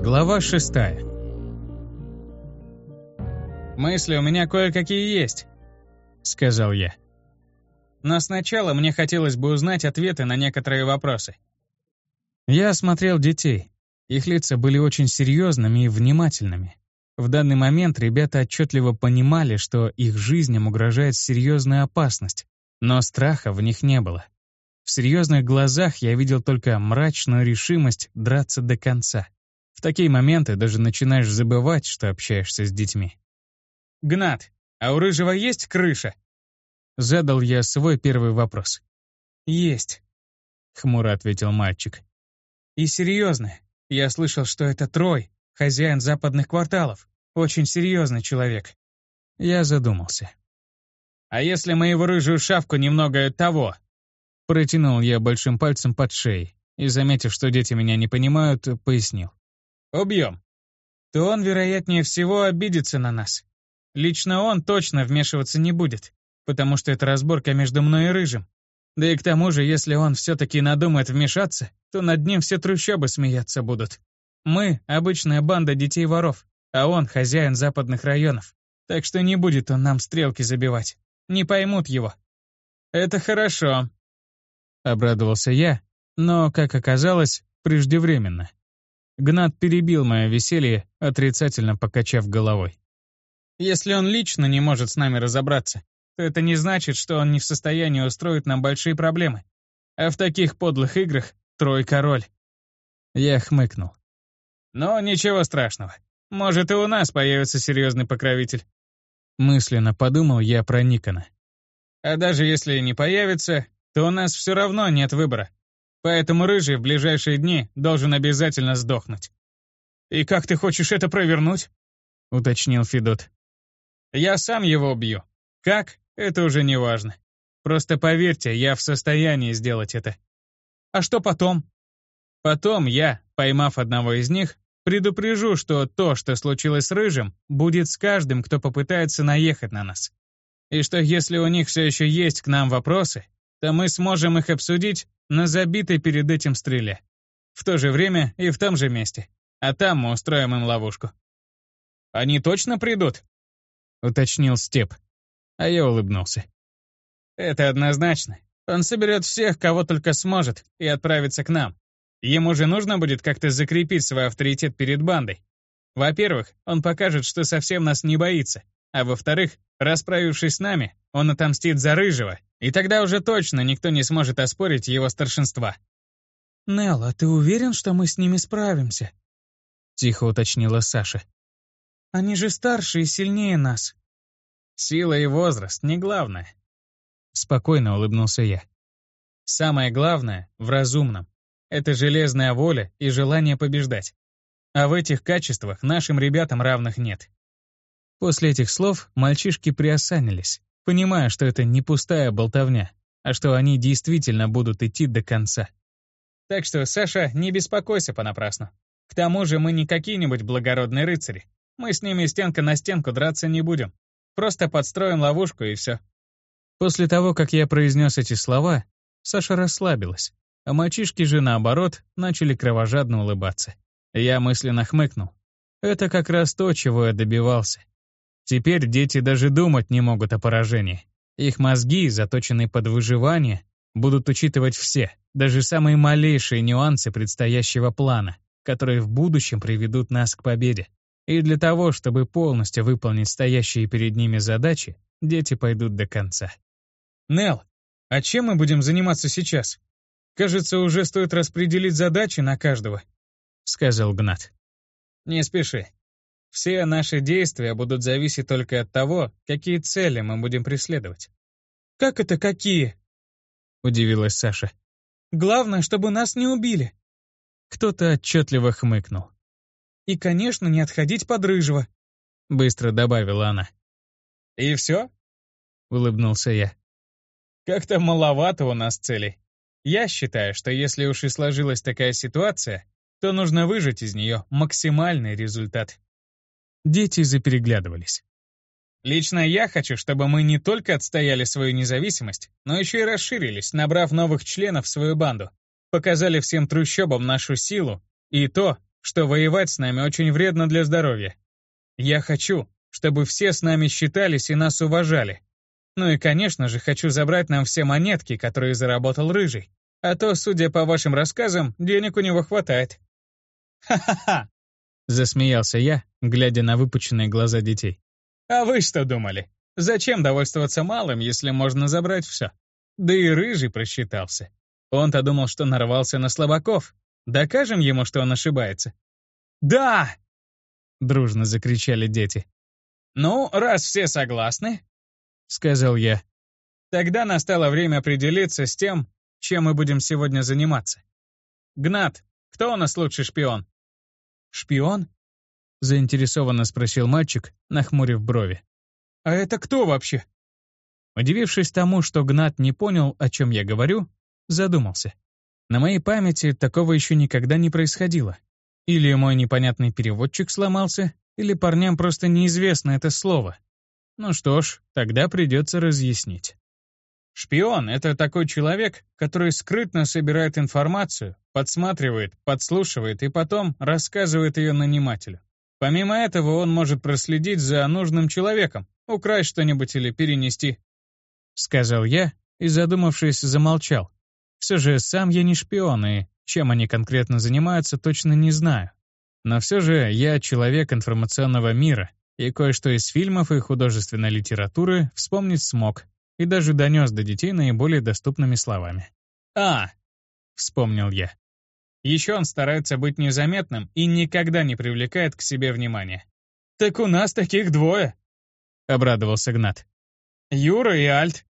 Глава шестая. «Мысли у меня кое-какие есть», — сказал я. «Но сначала мне хотелось бы узнать ответы на некоторые вопросы». Я осмотрел детей. Их лица были очень серьезными и внимательными. В данный момент ребята отчетливо понимали, что их жизням угрожает серьезная опасность, но страха в них не было. В серьезных глазах я видел только мрачную решимость драться до конца. В такие моменты даже начинаешь забывать, что общаешься с детьми. «Гнат, а у Рыжего есть крыша?» Задал я свой первый вопрос. «Есть», — хмуро ответил мальчик. «И серьезно, я слышал, что это Трой, хозяин западных кварталов. Очень серьезный человек». Я задумался. «А если мы его рыжую шавку немного того, Протянул я большим пальцем под шеей и, заметив, что дети меня не понимают, пояснил. «Убьем. То он, вероятнее всего, обидится на нас. Лично он точно вмешиваться не будет, потому что это разборка между мной и Рыжим. Да и к тому же, если он все-таки надумает вмешаться, то над ним все трущобы смеяться будут. Мы — обычная банда детей-воров, а он — хозяин западных районов. Так что не будет он нам стрелки забивать. Не поймут его. «Это хорошо», Обрадовался я, но, как оказалось, преждевременно. Гнат перебил мое веселье, отрицательно покачав головой. «Если он лично не может с нами разобраться, то это не значит, что он не в состоянии устроить нам большие проблемы. А в таких подлых играх тройка роль». Я хмыкнул. «Но ничего страшного. Может, и у нас появится серьезный покровитель». Мысленно подумал я про Никона. «А даже если не появится, то у нас все равно нет выбора. Поэтому Рыжий в ближайшие дни должен обязательно сдохнуть. «И как ты хочешь это провернуть?» — уточнил Федот. «Я сам его убью. Как? Это уже не важно. Просто поверьте, я в состоянии сделать это. А что потом? Потом я, поймав одного из них, предупрежу, что то, что случилось с Рыжим, будет с каждым, кто попытается наехать на нас. И что если у них все еще есть к нам вопросы, то мы сможем их обсудить на забитой перед этим стреле. В то же время и в том же месте. А там мы устроим им ловушку. «Они точно придут?» — уточнил Степ. А я улыбнулся. «Это однозначно. Он соберет всех, кого только сможет, и отправится к нам. Ему же нужно будет как-то закрепить свой авторитет перед бандой. Во-первых, он покажет, что совсем нас не боится, а во-вторых, расправившись с нами, он отомстит за Рыжего, и тогда уже точно никто не сможет оспорить его старшинства. «Нелл, а ты уверен, что мы с ними справимся?» — тихо уточнила Саша. «Они же старше и сильнее нас». «Сила и возраст — не главное», — спокойно улыбнулся я. «Самое главное — в разумном. Это железная воля и желание побеждать. А в этих качествах нашим ребятам равных нет. После этих слов мальчишки приосанились, понимая, что это не пустая болтовня, а что они действительно будут идти до конца. Так что, Саша, не беспокойся понапрасну. К тому же мы не какие-нибудь благородные рыцари. Мы с ними стенка на стенку драться не будем. Просто подстроим ловушку и все. После того, как я произнес эти слова, Саша расслабилась, а мальчишки же, наоборот, начали кровожадно улыбаться. Я мысленно хмыкнул. Это как раз то, чего я добивался. Теперь дети даже думать не могут о поражении. Их мозги, заточенные под выживание, будут учитывать все, даже самые малейшие нюансы предстоящего плана, которые в будущем приведут нас к победе. И для того, чтобы полностью выполнить стоящие перед ними задачи, дети пойдут до конца. «Нелл, а чем мы будем заниматься сейчас? Кажется, уже стоит распределить задачи на каждого», — сказал Гнат. «Не спеши. Все наши действия будут зависеть только от того, какие цели мы будем преследовать. «Как это какие?» — удивилась Саша. «Главное, чтобы нас не убили». Кто-то отчетливо хмыкнул. «И, конечно, не отходить под рыжего», — быстро добавила она. «И все?» — улыбнулся я. «Как-то маловато у нас целей. Я считаю, что если уж и сложилась такая ситуация, то нужно выжать из нее максимальный результат». Дети запереглядывались. Лично я хочу, чтобы мы не только отстояли свою независимость, но еще и расширились, набрав новых членов в свою банду, показали всем трущобам нашу силу и то, что воевать с нами очень вредно для здоровья. Я хочу, чтобы все с нами считались и нас уважали. Ну и, конечно же, хочу забрать нам все монетки, которые заработал Рыжий. А то, судя по вашим рассказам, денег у него хватает. «Ха-ха-ха!» — засмеялся я, глядя на выпученные глаза детей. «А вы что думали? Зачем довольствоваться малым, если можно забрать все? Да и Рыжий просчитался. Он-то думал, что нарвался на слабаков. Докажем ему, что он ошибается». «Да!» — дружно закричали дети. «Ну, раз все согласны», — сказал я, — «тогда настало время определиться с тем, чем мы будем сегодня заниматься. Гнат, кто у нас лучший шпион?» «Шпион?» — заинтересованно спросил мальчик, нахмурив брови. «А это кто вообще?» Удивившись тому, что Гнат не понял, о чем я говорю, задумался. На моей памяти такого еще никогда не происходило. Или мой непонятный переводчик сломался, или парням просто неизвестно это слово. Ну что ж, тогда придется разъяснить. Шпион — это такой человек, который скрытно собирает информацию, подсматривает, подслушивает и потом рассказывает ее нанимателю. Помимо этого, он может проследить за нужным человеком, украсть что-нибудь или перенести. Сказал я и, задумавшись, замолчал. Все же сам я не шпион, и чем они конкретно занимаются, точно не знаю. Но все же я человек информационного мира, и кое-что из фильмов и художественной литературы вспомнить смог, и даже донес до детей наиболее доступными словами. «А!» — вспомнил я. Еще он старается быть незаметным и никогда не привлекает к себе внимания. «Так у нас таких двое!» — обрадовался Гнат. «Юра и Альт».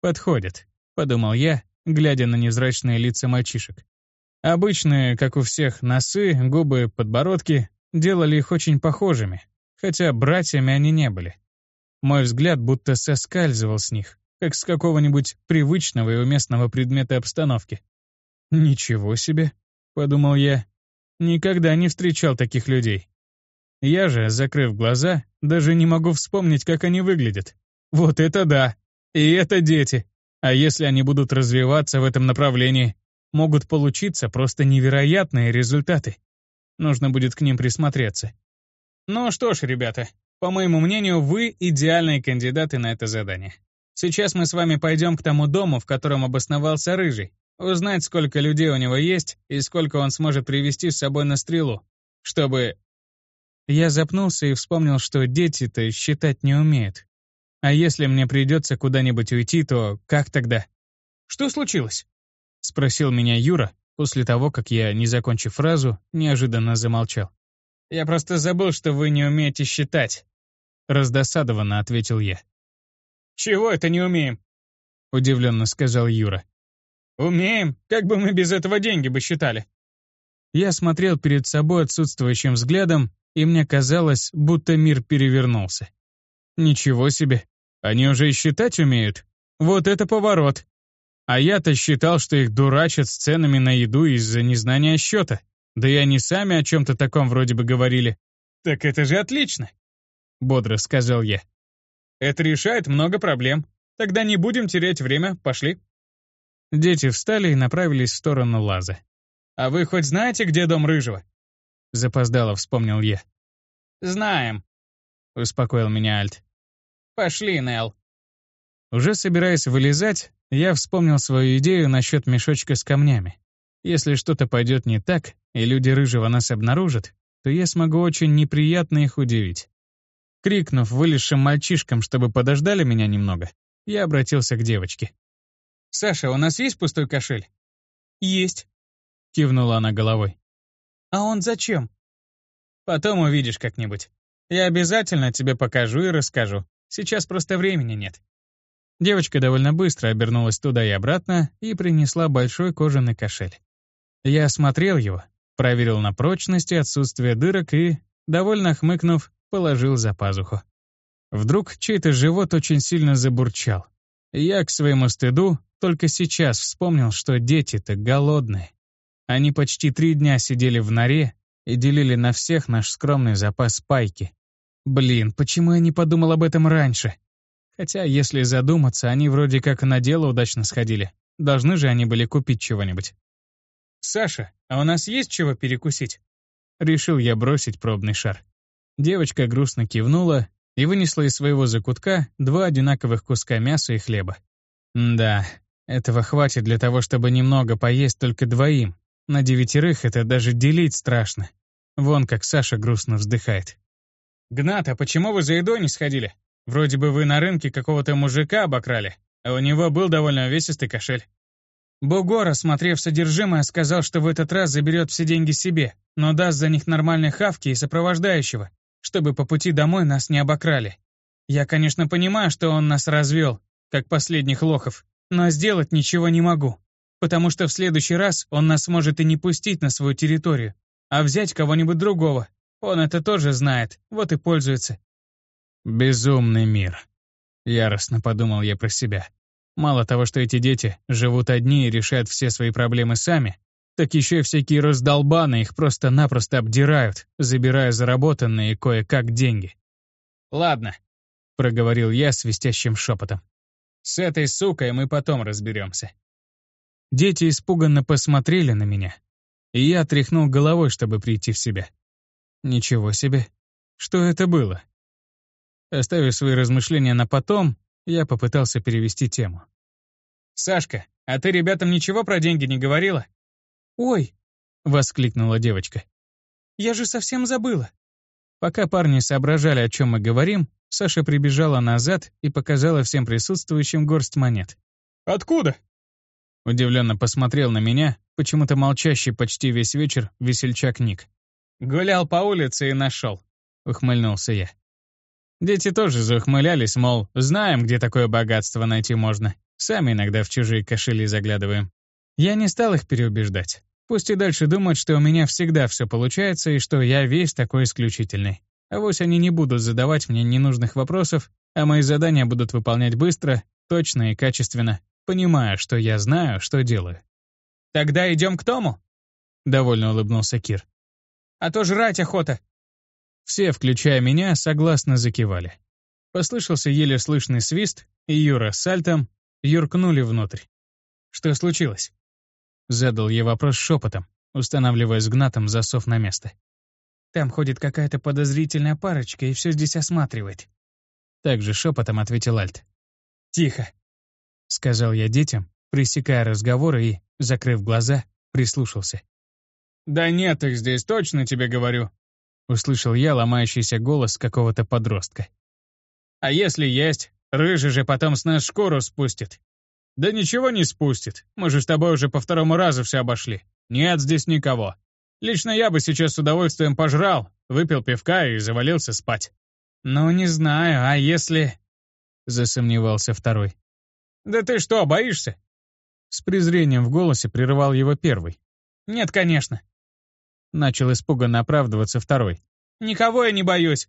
«Подходит», — подумал я, глядя на невзрачные лица мальчишек. Обычные, как у всех, носы, губы, подбородки делали их очень похожими, хотя братьями они не были. Мой взгляд будто соскальзывал с них, как с какого-нибудь привычного и уместного предмета обстановки. «Ничего себе», — подумал я, — «никогда не встречал таких людей». Я же, закрыв глаза, даже не могу вспомнить, как они выглядят. Вот это да! И это дети! А если они будут развиваться в этом направлении, могут получиться просто невероятные результаты. Нужно будет к ним присмотреться. Ну что ж, ребята, по моему мнению, вы идеальные кандидаты на это задание. Сейчас мы с вами пойдем к тому дому, в котором обосновался Рыжий, узнать, сколько людей у него есть и сколько он сможет привести с собой на стрелу, чтобы... Я запнулся и вспомнил, что дети-то считать не умеют. А если мне придется куда-нибудь уйти, то как тогда? Что случилось? Спросил меня Юра, после того, как я, не закончив фразу, неожиданно замолчал. «Я просто забыл, что вы не умеете считать», — раздосадованно ответил я. «Чего это не умеем?» — удивленно сказал Юра. «Умеем. Как бы мы без этого деньги бы считали?» Я смотрел перед собой отсутствующим взглядом, и мне казалось, будто мир перевернулся. Ничего себе. Они уже и считать умеют. Вот это поворот. А я-то считал, что их дурачат с ценами на еду из-за незнания счета. Да и они сами о чем-то таком вроде бы говорили. «Так это же отлично!» — бодро сказал я. Это решает много проблем. Тогда не будем терять время, пошли». Дети встали и направились в сторону лаза. «А вы хоть знаете, где дом Рыжего?» Запоздало вспомнил я. «Знаем», — успокоил меня Альт. «Пошли, Нел». Уже собираясь вылезать, я вспомнил свою идею насчет мешочка с камнями. Если что-то пойдет не так, и люди Рыжего нас обнаружат, то я смогу очень неприятно их удивить. Крикнув вылезшим мальчишкам, чтобы подождали меня немного, я обратился к девочке. «Саша, у нас есть пустой кошель?» «Есть», — кивнула она головой. «А он зачем?» «Потом увидишь как-нибудь. Я обязательно тебе покажу и расскажу. Сейчас просто времени нет». Девочка довольно быстро обернулась туда и обратно и принесла большой кожаный кошель. Я осмотрел его, проверил на прочность и отсутствие дырок и, довольно хмыкнув, положил за пазуху. Вдруг чей-то живот очень сильно забурчал. Я, к своему стыду, только сейчас вспомнил, что дети-то голодные. Они почти три дня сидели в норе и делили на всех наш скромный запас пайки. Блин, почему я не подумал об этом раньше? Хотя, если задуматься, они вроде как на дело удачно сходили. Должны же они были купить чего-нибудь. «Саша, а у нас есть чего перекусить?» решил я бросить пробный шар. Девочка грустно кивнула и вынесла из своего закутка два одинаковых куска мяса и хлеба. Да, этого хватит для того, чтобы немного поесть только двоим. На девятерых это даже делить страшно. Вон как Саша грустно вздыхает. «Гнат, а почему вы за едой не сходили? Вроде бы вы на рынке какого-то мужика обокрали, а у него был довольно увесистый кошель». Бугор, осмотрев содержимое, сказал, что в этот раз заберет все деньги себе, но даст за них нормальные хавки и сопровождающего, чтобы по пути домой нас не обокрали. Я, конечно, понимаю, что он нас развел, как последних лохов, но сделать ничего не могу, потому что в следующий раз он нас может и не пустить на свою территорию, а взять кого-нибудь другого. Он это тоже знает, вот и пользуется. «Безумный мир», — яростно подумал я про себя. Мало того, что эти дети живут одни и решают все свои проблемы сами, так еще и всякие раздолбаны их просто-напросто обдирают, забирая заработанные кое-как деньги. «Ладно», — проговорил я свистящим шепотом. «С этой сукой мы потом разберемся». Дети испуганно посмотрели на меня, и я тряхнул головой, чтобы прийти в себя. Ничего себе. Что это было? Оставив свои размышления на потом, я попытался перевести тему. «Сашка, а ты ребятам ничего про деньги не говорила?» «Ой!» — воскликнула девочка. «Я же совсем забыла!» Пока парни соображали, о чем мы говорим, Саша прибежала назад и показала всем присутствующим горсть монет. «Откуда?» Удивленно посмотрел на меня, почему-то молчащий почти весь вечер, весельчак Ник. «Гулял по улице и нашел», — ухмыльнулся я. Дети тоже заухмылялись, мол, знаем, где такое богатство найти можно. Сами иногда в чужие кошели заглядываем. Я не стал их переубеждать. Пусть и дальше думают, что у меня всегда все получается и что я весь такой исключительный. А вось они не будут задавать мне ненужных вопросов, а мои задания будут выполнять быстро, точно и качественно, понимая, что я знаю, что делаю. «Тогда идем к Тому?» — довольно улыбнулся Кир. «А то жрать охота. Все, включая меня, согласно закивали. Послышался еле слышный свист, и Юра с Альтом юркнули внутрь. «Что случилось?» Задал я вопрос шепотом, устанавливая с гнатом засов на место. «Там ходит какая-то подозрительная парочка и все здесь осматривает». Также шепотом ответил Альт. «Тихо», — сказал я детям, пресекая разговоры и, закрыв глаза, прислушался. «Да нет их здесь, точно тебе говорю. Услышал я ломающийся голос какого-то подростка. «А если есть? Рыжий же потом с нас шкуру спустит». «Да ничего не спустит. Мы же с тобой уже по второму разу все обошли. Нет здесь никого. Лично я бы сейчас с удовольствием пожрал, выпил пивка и завалился спать». «Ну, не знаю, а если...» Засомневался второй. «Да ты что, боишься?» С презрением в голосе прерывал его первый. «Нет, конечно. Начал испуганно оправдываться второй. «Никого я не боюсь».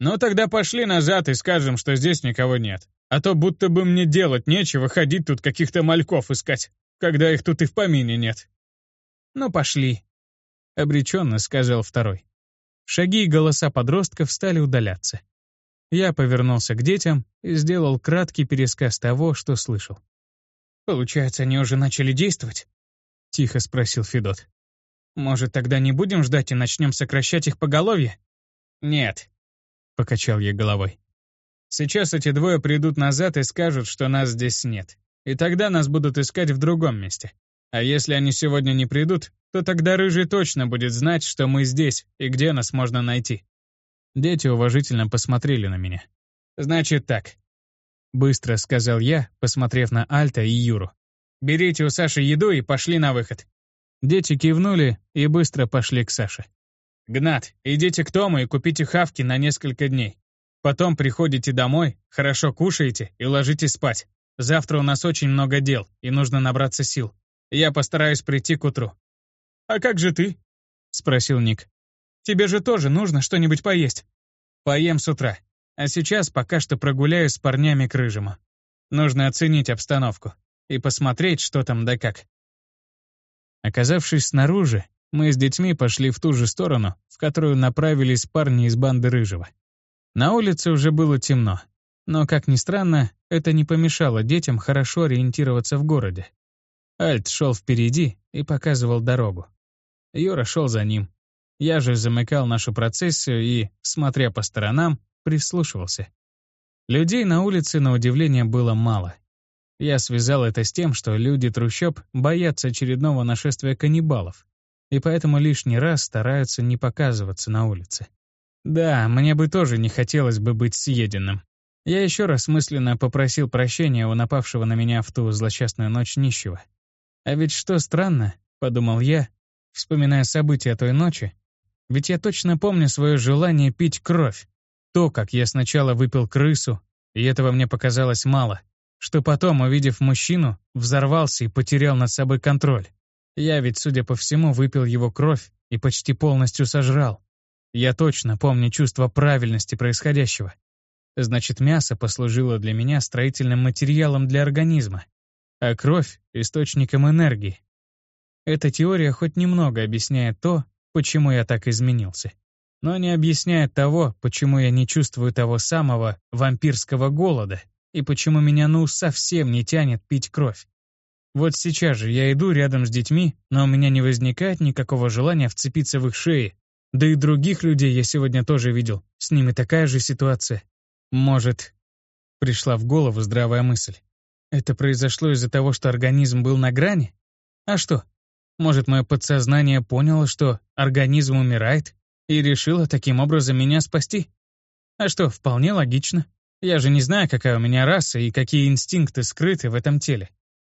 «Ну тогда пошли назад и скажем, что здесь никого нет. А то будто бы мне делать нечего ходить тут каких-то мальков искать, когда их тут и в помине нет». «Ну пошли», — обреченно сказал второй. Шаги и голоса подростков стали удаляться. Я повернулся к детям и сделал краткий пересказ того, что слышал. «Получается, они уже начали действовать?» — тихо спросил Федот. Может, тогда не будем ждать и начнем сокращать их поголовье? Нет, покачал я головой. Сейчас эти двое придут назад и скажут, что нас здесь нет. И тогда нас будут искать в другом месте. А если они сегодня не придут, то тогда Рыжий точно будет знать, что мы здесь и где нас можно найти. Дети уважительно посмотрели на меня. «Значит так», — быстро сказал я, посмотрев на Альта и Юру. «Берите у Саши еду и пошли на выход. Дети кивнули и быстро пошли к Саше. «Гнат, идите к Тому и купите хавки на несколько дней. Потом приходите домой, хорошо кушаете и ложитесь спать. Завтра у нас очень много дел, и нужно набраться сил. Я постараюсь прийти к утру». «А как же ты?» — спросил Ник. «Тебе же тоже нужно что-нибудь поесть». «Поем с утра. А сейчас пока что прогуляюсь с парнями к Рыжему. Нужно оценить обстановку и посмотреть, что там да как. Оказавшись снаружи, мы с детьми пошли в ту же сторону, в которую направились парни из банды Рыжего. На улице уже было темно, но, как ни странно, это не помешало детям хорошо ориентироваться в городе. Альт шел впереди и показывал дорогу. Юра шел за ним. Я же замыкал нашу процессию и, смотря по сторонам, прислушивался. Людей на улице, на удивление, было мало. Я связал это с тем, что люди трущоб боятся очередного нашествия каннибалов, и поэтому лишний раз стараются не показываться на улице. Да, мне бы тоже не хотелось бы быть съеденным. Я еще раз мысленно попросил прощения у напавшего на меня в ту злосчастную ночь нищего. А ведь что странно, подумал я, вспоминая события той ночи, ведь я точно помню свое желание пить кровь. То, как я сначала выпил крысу, и этого мне показалось мало, что потом, увидев мужчину, взорвался и потерял над собой контроль. Я ведь, судя по всему, выпил его кровь и почти полностью сожрал. Я точно помню чувство правильности происходящего. Значит, мясо послужило для меня строительным материалом для организма, а кровь — источником энергии. Эта теория хоть немного объясняет то, почему я так изменился, но не объясняет того, почему я не чувствую того самого вампирского голода и почему меня ну совсем не тянет пить кровь. Вот сейчас же я иду рядом с детьми, но у меня не возникает никакого желания вцепиться в их шеи. Да и других людей я сегодня тоже видел, с ними такая же ситуация. Может, пришла в голову здравая мысль. Это произошло из-за того, что организм был на грани? А что? Может, мое подсознание поняло, что организм умирает и решило таким образом меня спасти? А что, вполне логично. Я же не знаю, какая у меня раса и какие инстинкты скрыты в этом теле.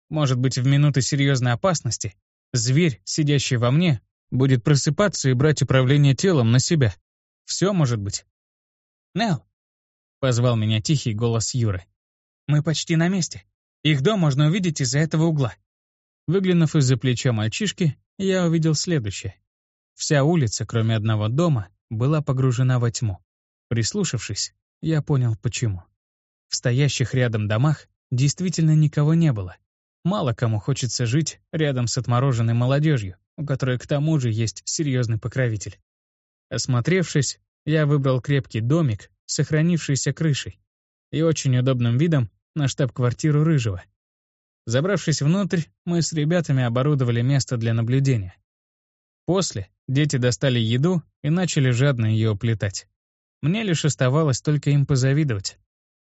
Может быть, в минуты серьезной опасности зверь, сидящий во мне, будет просыпаться и брать управление телом на себя. Все может быть. «Нелл!» — позвал меня тихий голос Юры. «Мы почти на месте. Их дом можно увидеть из-за этого угла». Выглянув из-за плеча мальчишки, я увидел следующее. Вся улица, кроме одного дома, была погружена во тьму. Прислушавшись, я понял, почему. В стоящих рядом домах действительно никого не было. Мало кому хочется жить рядом с отмороженной молодежью, у которой к тому же есть серьезный покровитель. Осмотревшись, я выбрал крепкий домик, сохранившийся крышей, и очень удобным видом на штаб-квартиру Рыжего. Забравшись внутрь, мы с ребятами оборудовали место для наблюдения. После дети достали еду и начали жадно ее уплетать. Мне лишь оставалось только им позавидовать.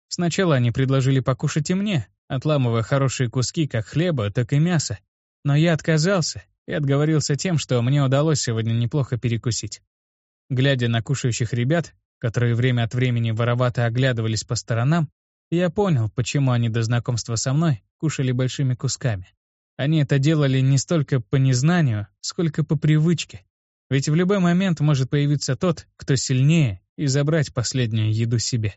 Сначала они предложили покушать и мне, отламывая хорошие куски как хлеба, так и мяса. Но я отказался и отговорился тем, что мне удалось сегодня неплохо перекусить. Глядя на кушающих ребят, которые время от времени воровато оглядывались по сторонам, я понял, почему они до знакомства со мной кушали большими кусками. Они это делали не столько по незнанию, сколько по привычке. Ведь в любой момент может появиться тот, кто сильнее, и забрать последнюю еду себе.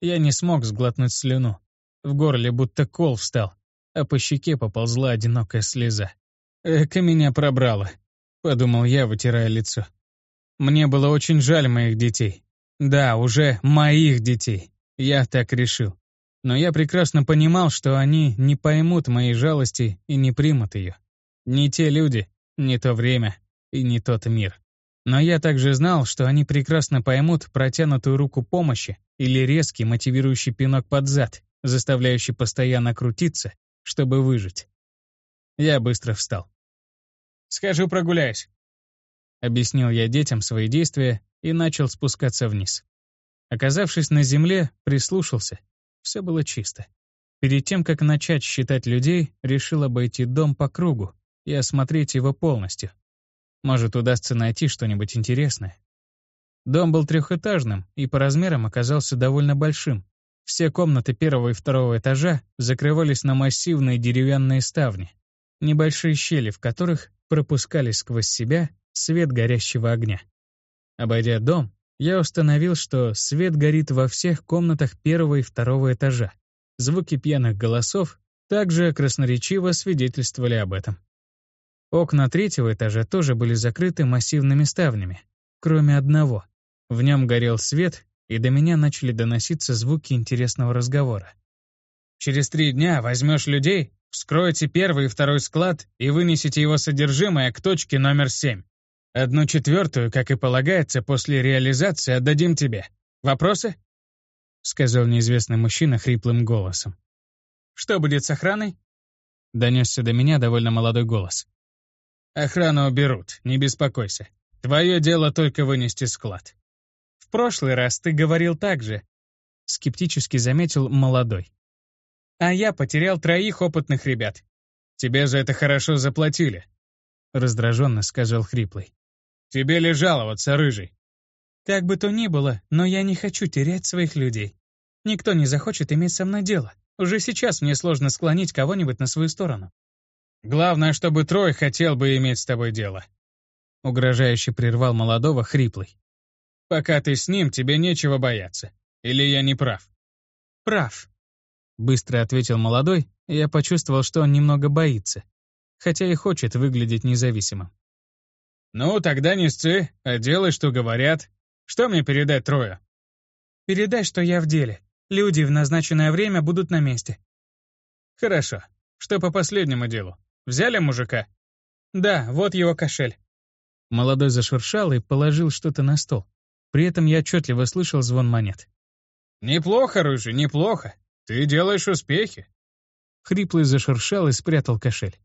Я не смог сглотнуть слюну, в горле будто кол встал, а по щеке поползла одинокая слеза. «Эка меня пробрало», — подумал я, вытирая лицо. Мне было очень жаль моих детей. Да, уже моих детей. Я так решил. Но я прекрасно понимал, что они не поймут моей жалости и не примут ее. Не те люди, не то время и не тот мир. Но я также знал, что они прекрасно поймут протянутую руку помощи или резкий мотивирующий пинок под зад, заставляющий постоянно крутиться, чтобы выжить. Я быстро встал. «Схожу прогуляюсь», — объяснил я детям свои действия и начал спускаться вниз. Оказавшись на земле, прислушался. Все было чисто. Перед тем, как начать считать людей, решил обойти дом по кругу и осмотреть его полностью. Может, удастся найти что-нибудь интересное. Дом был трехэтажным и по размерам оказался довольно большим, все комнаты первого и второго этажа закрывались на массивные деревянные ставни, небольшие щели в которых пропускали сквозь себя свет горящего огня. Обойдя дом, я установил, что свет горит во всех комнатах первого и второго этажа. Звуки пьяных голосов также красноречиво свидетельствовали об этом. Окна третьего этажа тоже были закрыты массивными ставнями, кроме одного. В нем горел свет, и до меня начали доноситься звуки интересного разговора. «Через три дня возьмешь людей, вскроете первый и второй склад и вынесете его содержимое к точке номер семь. Одну четвертую, как и полагается, после реализации отдадим тебе. Вопросы?» — сказал неизвестный мужчина хриплым голосом. «Что будет с охраной?» — донесся до меня довольно молодой голос. «Охрану уберут, не беспокойся. Твое дело только вынести склад. В прошлый раз ты говорил так же, скептически заметил молодой. А я потерял троих опытных ребят. Тебе за это хорошо заплатили, раздраженно сказал хриплый. Тебе ли жаловаться, рыжий? Как бы то ни было, но я не хочу терять своих людей. Никто не захочет иметь со мной дело. Уже сейчас мне сложно склонить кого-нибудь на свою сторону. Главное, чтобы Трой хотел бы иметь с тобой дело. Угрожающе прервал молодого хриплый. Пока ты с ним, тебе нечего бояться. Или я не прав? Прав. Быстро ответил молодой, и я почувствовал, что он немного боится. Хотя и хочет выглядеть независимым. Ну, тогда не сцы, а делай, что говорят. Что мне передать Трою? Передай, что я в деле. Люди в назначенное время будут на месте. Хорошо. Что по последнему делу? Взяли мужика? Да, вот его кошель. Молодой зашуршал и положил что-то на стол. При этом я отчетливо слышал звон монет. «Неплохо, Рыжий, неплохо. Ты делаешь успехи». Хриплый зашуршал и спрятал кошель.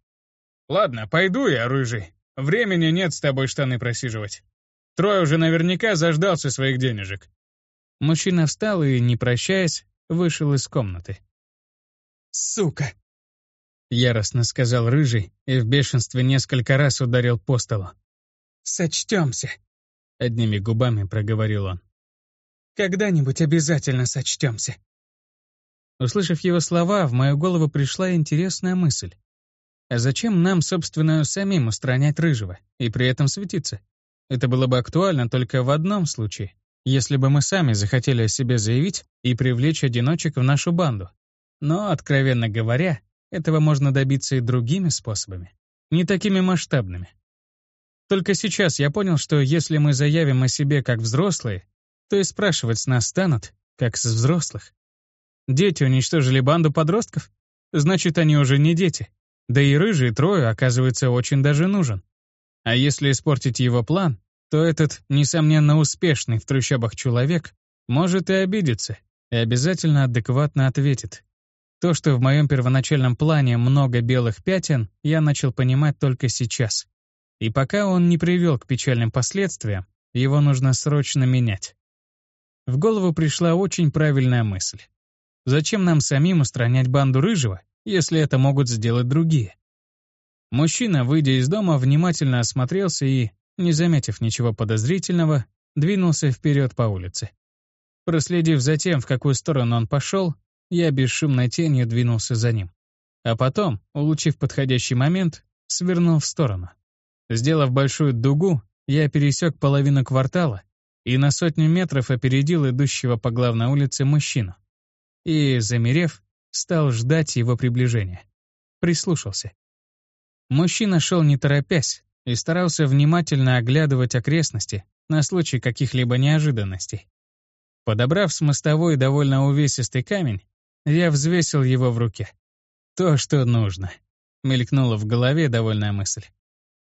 «Ладно, пойду я, Рыжий. Времени нет с тобой штаны просиживать. Трое уже наверняка заждался своих денежек. Мужчина встал и, не прощаясь, вышел из комнаты. «Сука!» Яростно сказал Рыжий и в бешенстве несколько раз ударил по столу. «Сочтемся!» Одними губами проговорил он. «Когда-нибудь обязательно сочтемся!» Услышав его слова, в мою голову пришла интересная мысль. А зачем нам, собственно, самим устранять Рыжего и при этом светиться? Это было бы актуально только в одном случае, если бы мы сами захотели о себе заявить и привлечь одиночек в нашу банду. Но, откровенно говоря, этого можно добиться и другими способами, не такими масштабными. Только сейчас я понял, что если мы заявим о себе как взрослые, то и спрашивать с нас станут, как с взрослых. Дети уничтожили банду подростков? Значит, они уже не дети. Да и рыжий трою, оказывается, очень даже нужен. А если испортить его план, то этот, несомненно, успешный в трущобах человек может и обидеться, и обязательно адекватно ответит. То, что в моем первоначальном плане много белых пятен, я начал понимать только сейчас. И пока он не привел к печальным последствиям, его нужно срочно менять. В голову пришла очень правильная мысль. Зачем нам самим устранять банду Рыжего, если это могут сделать другие? Мужчина, выйдя из дома, внимательно осмотрелся и, не заметив ничего подозрительного, двинулся вперед по улице. Проследив за тем, в какую сторону он пошел, я бесшумной тенью двинулся за ним. А потом, улучив подходящий момент, свернул в сторону. Сделав большую дугу, я пересек половину квартала и на сотню метров опередил идущего по главной улице мужчину. И, замерев, стал ждать его приближения. Прислушался. Мужчина шел не торопясь, и старался внимательно оглядывать окрестности на случай каких-либо неожиданностей. Подобрав с мостовой довольно увесистый камень, я взвесил его в руке. То, что нужно. Мелькнула в голове довольная мысль.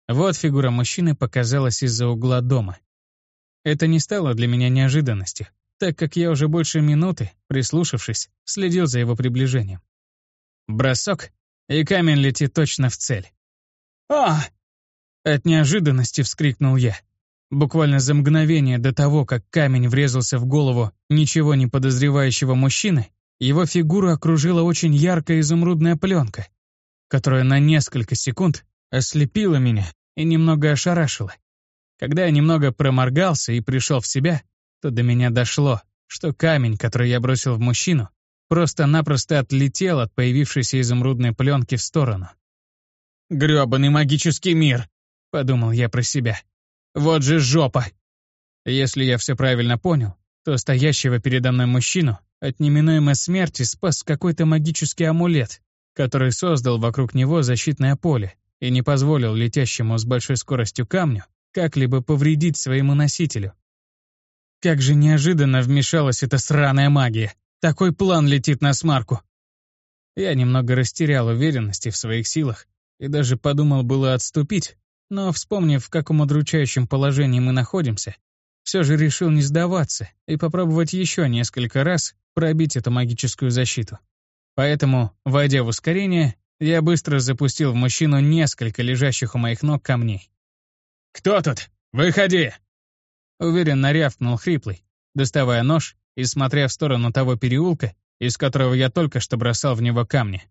Вот фигура мужчины показалась из-за угла дома. Это не стало для меня неожиданностью, так как я уже больше минуты, прислушавшись, следил за его приближением. Бросок, и камень летит точно в цель. «А!» От неожиданности вскрикнул я. Буквально за мгновение до того, как камень врезался в голову ничего не подозревающего мужчины, его фигуру окружила очень яркая изумрудная пленка, которая на несколько секунд ослепила меня и немного ошарашила. Когда я немного проморгался и пришел в себя, то до меня дошло, что камень, который я бросил в мужчину, просто-напросто отлетел от появившейся изумрудной пленки в сторону. Грёбаный магический мир! Подумал я про себя. Вот же жопа! Если я все правильно понял, то стоящего передо мной мужчину от неминуемой смерти спас какой-то магический амулет, который создал вокруг него защитное поле и не позволил летящему с большой скоростью камню как-либо повредить своему носителю. Как же неожиданно вмешалась эта сраная магия. Такой план летит на смарку. Я немного растерял уверенности в своих силах и даже подумал было отступить, но, вспомнив, в каком удручающем положении мы находимся, все же решил не сдаваться и попробовать еще несколько раз пробить эту магическую защиту. Поэтому, войдя в ускорение, я быстро запустил в мужчину несколько лежащих у моих ног камней. «Кто тут? «Выходи!» Уверенно рявкнул хриплый, доставая нож и смотря в сторону того переулка, из которого я только что бросал в него камни.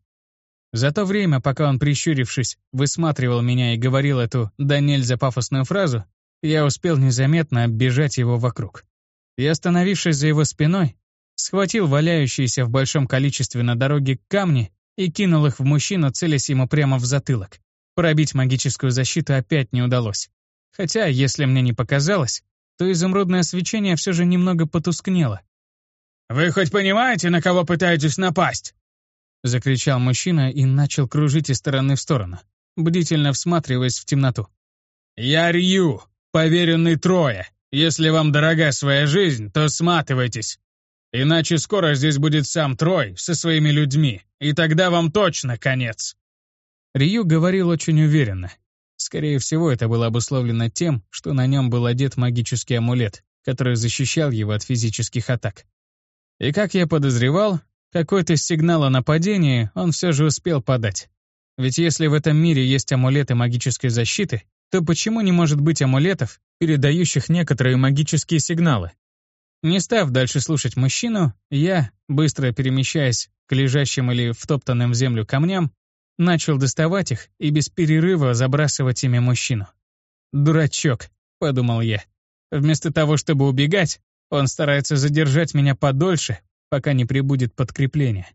За то время, пока он, прищурившись, высматривал меня и говорил эту да нельзя пафосную фразу, я успел незаметно оббежать его вокруг. И, остановившись за его спиной, схватил валяющиеся в большом количестве на дороге камни и кинул их в мужчину, целясь ему прямо в затылок. Пробить магическую защиту опять не удалось. Хотя, если мне не показалось, то изумрудное свечение все же немного потускнело. «Вы хоть понимаете, на кого пытаетесь напасть?» Закричал мужчина и начал кружить из стороны в сторону, бдительно всматриваясь в темноту. «Я Рью, поверенный Трое. Если вам дорога своя жизнь, то сматывайтесь. Иначе скоро здесь будет сам Трой со своими людьми, и тогда вам точно конец». Рью говорил очень уверенно. Скорее всего, это было обусловлено тем, что на нем был одет магический амулет, который защищал его от физических атак. И как я подозревал, какой-то сигнал о нападении он все же успел подать. Ведь если в этом мире есть амулеты магической защиты, то почему не может быть амулетов, передающих некоторые магические сигналы? Не став дальше слушать мужчину, я, быстро перемещаясь к лежащим или втоптанным в землю камням, начал доставать их и без перерыва забрасывать ими мужчину. «Дурачок», — подумал я. Вместо того, чтобы убегать, он старается задержать меня подольше, пока не прибудет подкрепление.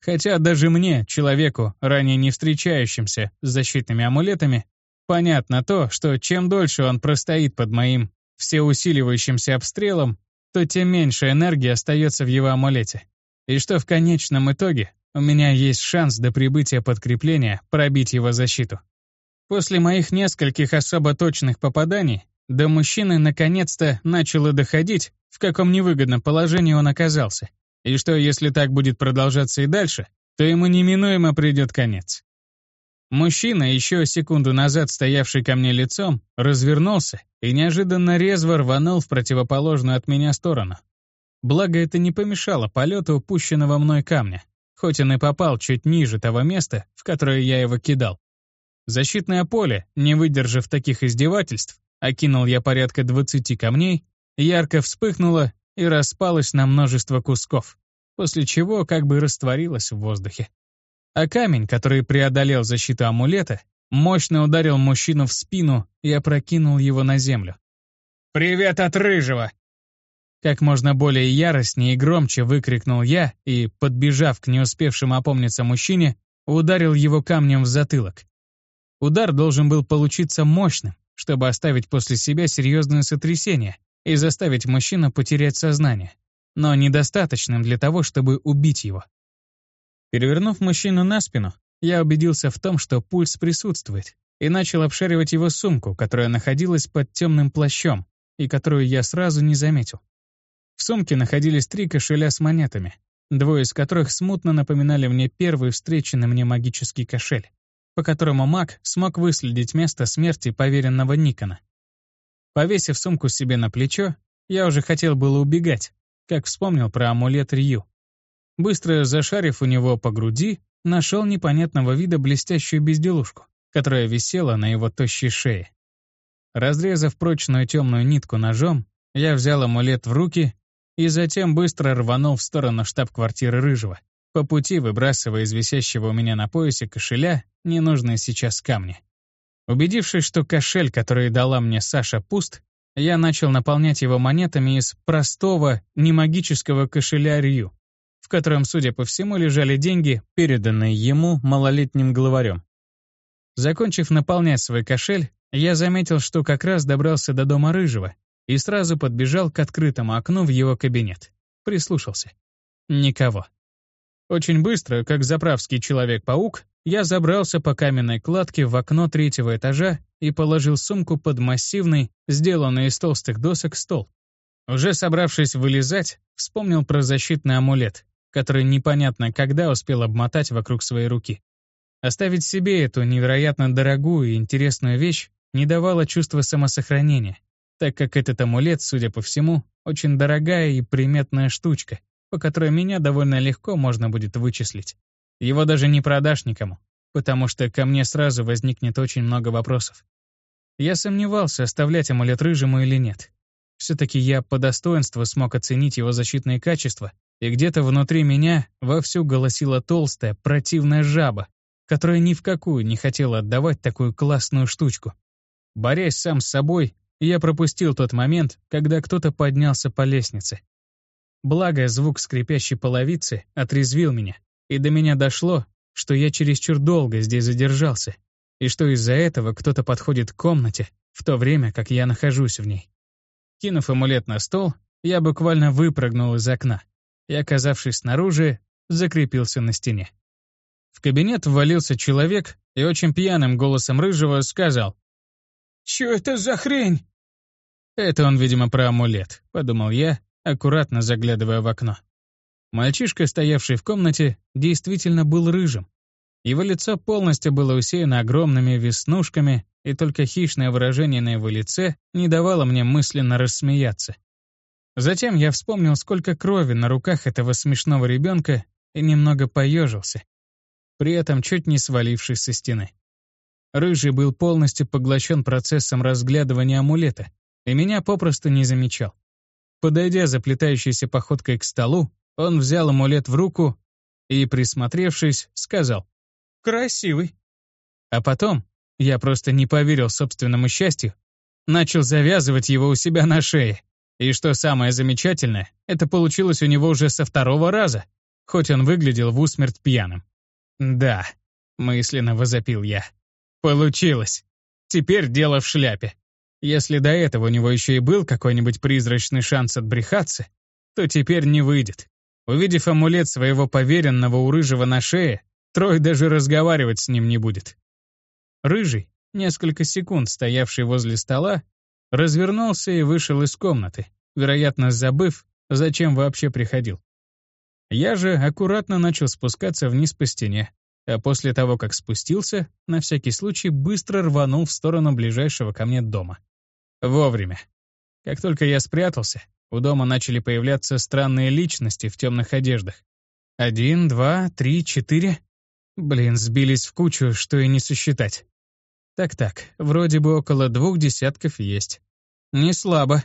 Хотя даже мне, человеку, ранее не встречающимся с защитными амулетами, понятно то, что чем дольше он простоит под моим всеусиливающимся обстрелом, то тем меньше энергии остается в его амулете. И что в конечном итоге у меня есть шанс до прибытия подкрепления пробить его защиту. После моих нескольких особо точных попаданий до мужчины наконец-то начало доходить, в каком невыгодном положении он оказался, и что если так будет продолжаться и дальше, то ему неминуемо придет конец. Мужчина, еще секунду назад стоявший ко мне лицом, развернулся и неожиданно резво рванул в противоположную от меня сторону. Благо, это не помешало полету упущенного мной камня, хоть он и попал чуть ниже того места, в которое я его кидал. Защитное поле, не выдержав таких издевательств, окинул я порядка 20 камней, ярко вспыхнуло и распалось на множество кусков, после чего как бы растворилось в воздухе. А камень, который преодолел защиту амулета, мощно ударил мужчину в спину и опрокинул его на землю. «Привет от Рыжего!» Как можно более яростнее и громче выкрикнул я и, подбежав к не успевшему опомниться мужчине, ударил его камнем в затылок. Удар должен был получиться мощным, чтобы оставить после себя серьезное сотрясение и заставить мужчину потерять сознание, но недостаточным для того, чтобы убить его. Перевернув мужчину на спину, я убедился в том, что пульс присутствует, и начал обшаривать его сумку, которая находилась под темным плащом и которую я сразу не заметил. В сумке находились три кошеля с монетами, двое из которых смутно напоминали мне первый встреченный мне магический кошель, по которому маг смог выследить место смерти поверенного Никона. Повесив сумку себе на плечо, я уже хотел было убегать, как вспомнил про амулет Рью. Быстро зашарив у него по груди, нашел непонятного вида блестящую безделушку, которая висела на его тощей шее. Разрезав прочную темную нитку ножом, я взял амулет в руки и затем быстро рванул в сторону штаб-квартиры Рыжего, по пути выбрасывая из висящего у меня на поясе кошеля ненужные сейчас камни. Убедившись, что кошель, который дала мне Саша, пуст, я начал наполнять его монетами из простого, немагического кошеля Рью, в котором, судя по всему, лежали деньги, переданные ему малолетним главарем. Закончив наполнять свой кошель, я заметил, что как раз добрался до дома Рыжего и сразу подбежал к открытому окну в его кабинет. Прислушался. Никого. Очень быстро, как заправский человек-паук, я забрался по каменной кладке в окно третьего этажа и положил сумку под массивный, сделанный из толстых досок, стол. Уже собравшись вылезать, вспомнил про защитный амулет, который непонятно когда успел обмотать вокруг своей руки. Оставить себе эту невероятно дорогую и интересную вещь не давало чувства самосохранения, так как этот амулет, судя по всему, очень дорогая и приметная штучка, по которой меня довольно легко можно будет вычислить. Его даже не продашь никому, потому что ко мне сразу возникнет очень много вопросов. Я сомневался, оставлять амулет рыжему или нет. Все-таки я по достоинству смог оценить его защитные качества, и где-то внутри меня вовсю голосила толстая, противная жаба, которая ни в какую не хотела отдавать такую классную штучку. Борясь сам с собой, я пропустил тот момент, когда кто-то поднялся по лестнице. Благо, звук скрипящей половицы отрезвил меня, и до меня дошло, что я чересчур долго здесь задержался, и что из-за этого кто-то подходит к комнате, в то время как я нахожусь в ней. Кинув амулет на стол, я буквально выпрыгнул из окна и, оказавшись снаружи, закрепился на стене. В кабинет ввалился человек и очень пьяным голосом Рыжего сказал «Чё это за хрень?» «Это он, видимо, про амулет», — подумал я, аккуратно заглядывая в окно. Мальчишка, стоявший в комнате, действительно был рыжим. Его лицо полностью было усеяно огромными веснушками, и только хищное выражение на его лице не давало мне мысленно рассмеяться. Затем я вспомнил, сколько крови на руках этого смешного ребенка и немного поежился, при этом чуть не свалившись со стены. Рыжий был полностью поглощен процессом разглядывания амулета, и меня попросту не замечал. Подойдя заплетающейся походкой к столу, он взял амулет в руку и, присмотревшись, сказал «Красивый». А потом, я просто не поверил собственному счастью, начал завязывать его у себя на шее. И что самое замечательное, это получилось у него уже со второго раза, хоть он выглядел в усмерть пьяным. «Да», — мысленно возопил я. Получилось. Теперь дело в шляпе. Если до этого у него еще и был какой-нибудь призрачный шанс отбрехаться, то теперь не выйдет. Увидев амулет своего поверенного у Рыжего на шее, Трой даже разговаривать с ним не будет. Рыжий, несколько секунд стоявший возле стола, развернулся и вышел из комнаты, вероятно, забыв, зачем вообще приходил. Я же аккуратно начал спускаться вниз по стене, а после того, как спустился, на всякий случай быстро рванул в сторону ближайшего ко мне дома. Вовремя. Как только я спрятался, у дома начали появляться странные личности в темных одеждах. Один, два, три, четыре. Блин, сбились в кучу, что и не сосчитать. Так-так, вроде бы около двух десятков есть. Не слабо.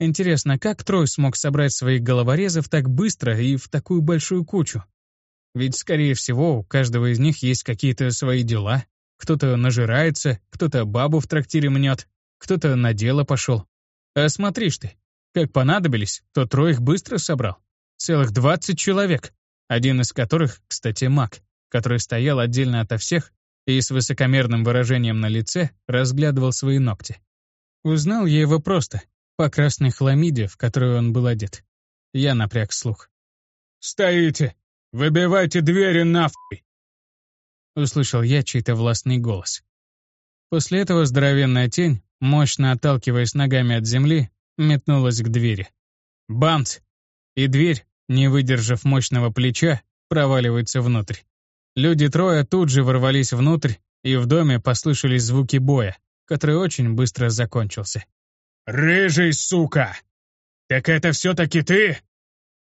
Интересно, как Трой смог собрать своих головорезов так быстро и в такую большую кучу? Ведь, скорее всего, у каждого из них есть какие-то свои дела. Кто-то нажирается, кто-то бабу в трактире мнет, кто-то на дело пошел. А смотришь ты, как понадобились, то троих быстро собрал. Целых двадцать человек, один из которых, кстати, маг, который стоял отдельно ото всех и с высокомерным выражением на лице разглядывал свои ногти. Узнал я его просто, по красной хламиде, в которую он был одет. Я напряг слух. «Стоите! «Выбивайте двери нахуй!» Услышал я чей-то властный голос. После этого здоровенная тень, мощно отталкиваясь ногами от земли, метнулась к двери. Бамц! И дверь, не выдержав мощного плеча, проваливается внутрь. Люди трое тут же ворвались внутрь, и в доме послышались звуки боя, который очень быстро закончился. «Рыжий, сука! Так это все-таки ты?»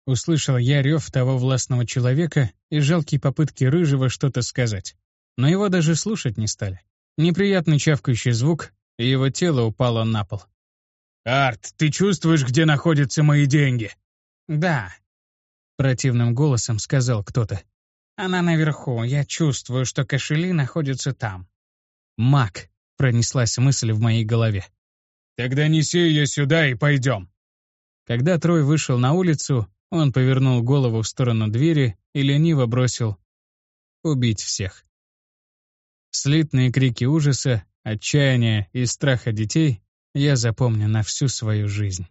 Услышал я рев того властного человека и жалкие попытки Рыжего что-то сказать. Но его даже слушать не стали. Неприятный чавкающий звук, и его тело упало на пол. «Арт, ты чувствуешь, где находятся мои деньги?» «Да», — противным голосом сказал кто-то. «Она наверху, я чувствую, что кошели находятся там». «Мак», — пронеслась мысль в моей голове. «Тогда неси ее сюда и пойдем». Когда Трой вышел на улицу, он повернул голову в сторону двери и лениво бросил «убить всех». Слитные крики ужаса, отчаяния и страха детей я запомню на всю свою жизнь.